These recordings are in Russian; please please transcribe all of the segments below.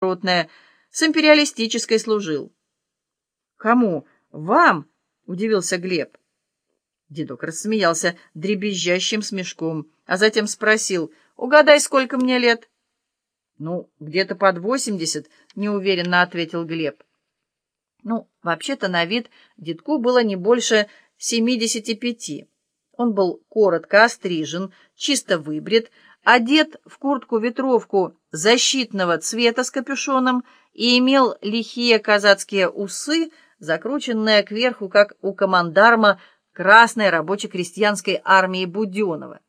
ротная, с империалистической служил. Кому? Вам? удивился Глеб. Дедок рассмеялся дребезжащим смешком, а затем спросил, «Угадай, сколько мне лет?» «Ну, где-то под восемьдесят», — неуверенно ответил Глеб. Ну, вообще-то на вид дедку было не больше семидесяти пяти. Он был коротко острижен, чисто выбрит, одет в куртку-ветровку защитного цвета с капюшоном и имел лихие казацкие усы, закрученные кверху, как у командарма Красной рабоче-крестьянской армии Буденова.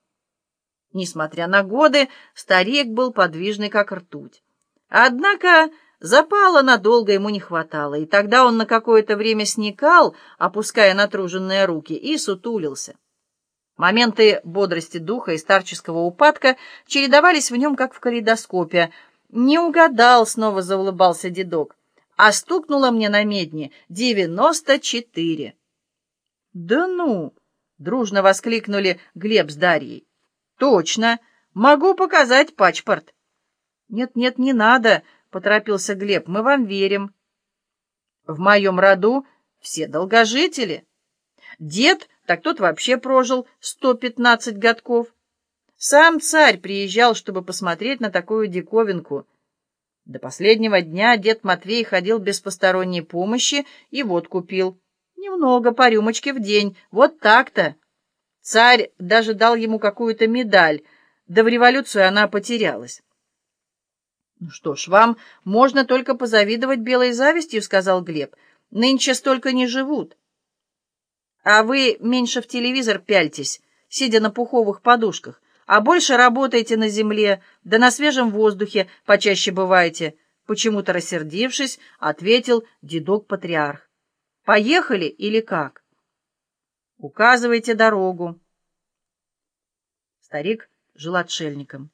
Несмотря на годы, старик был подвижный, как ртуть. Однако запала надолго ему не хватало, и тогда он на какое-то время сникал, опуская натруженные руки, и сутулился. Моменты бодрости духа и старческого упадка чередовались в нем, как в калейдоскопе. «Не угадал», — снова заулыбался дедок, — «а стукнуло мне на медне девяносто четыре». «Да ну!» — дружно воскликнули Глеб с Дарьей. «Точно! Могу показать пачпорт!» «Нет-нет, не надо!» — поторопился Глеб. «Мы вам верим!» «В моем роду все долгожители. Дед, так тот вообще прожил сто пятнадцать годков. Сам царь приезжал, чтобы посмотреть на такую диковинку. До последнего дня дед Матвей ходил без посторонней помощи и вот купил. Немного, по рюмочке в день. Вот так-то. Царь даже дал ему какую-то медаль, да в революцию она потерялась. «Ну что ж, вам можно только позавидовать белой завистью», — сказал Глеб. «Нынче столько не живут». «А вы меньше в телевизор пяльтесь, сидя на пуховых подушках, а больше работаете на земле, да на свежем воздухе почаще бываете», — почему-то рассердившись, ответил дедок-патриарх. Поехали или как? Указывайте дорогу. Старик жил отшельником.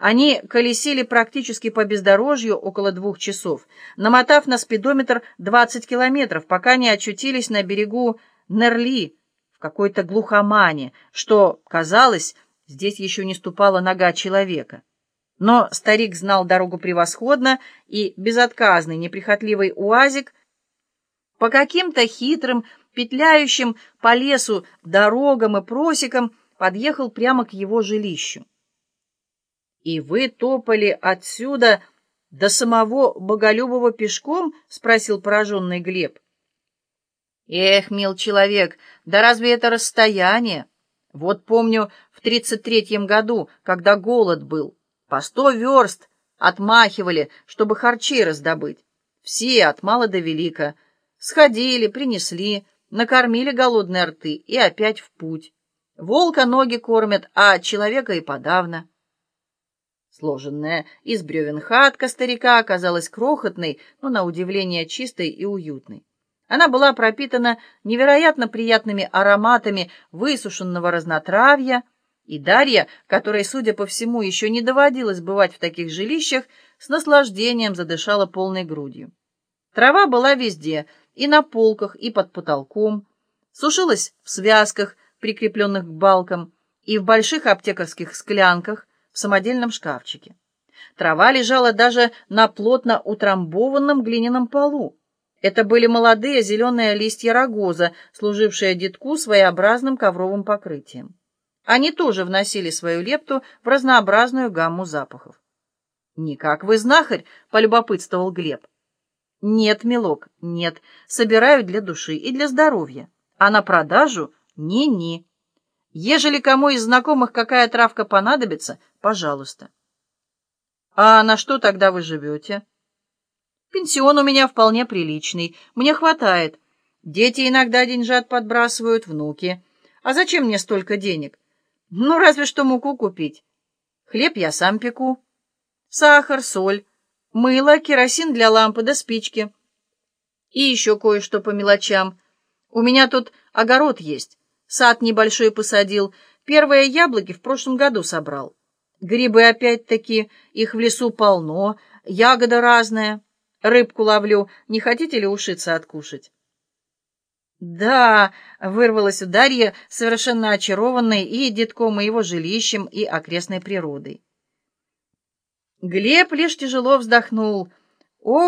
Они колесили практически по бездорожью около двух часов, намотав на спидометр 20 километров, пока не очутились на берегу Нерли, в какой-то глухомане, что, казалось, здесь еще не ступала нога человека. Но старик знал дорогу превосходно, и безотказный, неприхотливый уазик по каким-то хитрым, петляющим по лесу дорогам и просекам подъехал прямо к его жилищу. «И вы топали отсюда до самого Боголюбова пешком?» — спросил пораженный Глеб. «Эх, мил человек, да разве это расстояние? Вот помню, в тридцать третьем году, когда голод был, по сто верст отмахивали, чтобы харчи раздобыть. Все, от мала до велика». Сходили, принесли, накормили голодные рты и опять в путь. Волка ноги кормят, а человека и подавно. Сложенная из бревен хатка старика оказалась крохотной, но на удивление чистой и уютной. Она была пропитана невероятно приятными ароматами высушенного разнотравья, и Дарья, которой, судя по всему, еще не доводилось бывать в таких жилищах, с наслаждением задышала полной грудью. Трава была везде, и на полках, и под потолком, сушилась в связках, прикрепленных к балкам, и в больших аптекарских склянках в самодельном шкафчике. Трава лежала даже на плотно утрамбованном глиняном полу. Это были молодые зеленые листья рогоза, служившие детку своеобразным ковровым покрытием. Они тоже вносили свою лепту в разнообразную гамму запахов. «Никак вы знахарь», — полюбопытствовал Глеб. Нет, милок, нет. Собираю для души и для здоровья. А на продажу ни-ни. Ежели кому из знакомых какая травка понадобится, пожалуйста. А на что тогда вы живете? Пенсион у меня вполне приличный. Мне хватает. Дети иногда деньжат подбрасывают, внуки. А зачем мне столько денег? Ну, разве что муку купить. Хлеб я сам пеку. Сахар, соль. Мыло, керосин для лампы да спички. И еще кое-что по мелочам. У меня тут огород есть. Сад небольшой посадил. Первые яблоки в прошлом году собрал. Грибы опять-таки, их в лесу полно, ягода разная. Рыбку ловлю. Не хотите ли ушиться откушать? «Да», — вырвалась у Дарьи, совершенно очарованной и детком, и его жилищем, и окрестной природой. Глеб лишь тяжело вздохнул — Ох